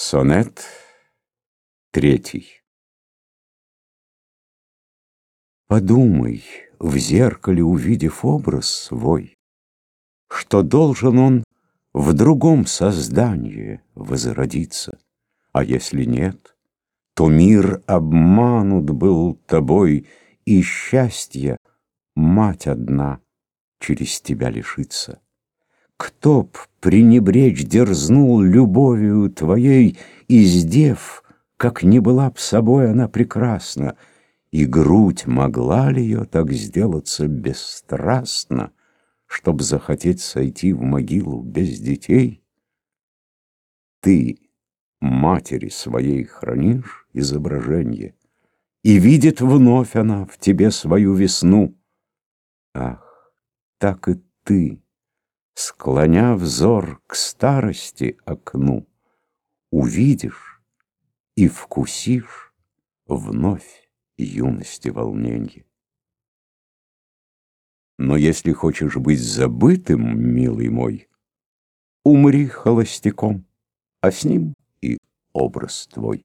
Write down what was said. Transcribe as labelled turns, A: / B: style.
A: Сонет третий Подумай, в зеркале увидев образ свой, Что должен он в другом создании возродиться, А если нет, то мир обманут был тобой, И счастья мать одна через тебя лишится. Кто б пренебречь дерзнул любовью твоей, Издев, как не была б собой она прекрасна, И грудь могла ли ее так сделаться бесстрастно, Чтоб захотеть сойти в могилу без детей? Ты матери своей хранишь изображенье, И видит вновь она в тебе свою весну. Ах, так и ты! Склоня взор к старости окну, Увидишь и вкусишь вновь юности волненье. Но если хочешь быть забытым, милый мой, Умри холостяком, а с ним и образ твой.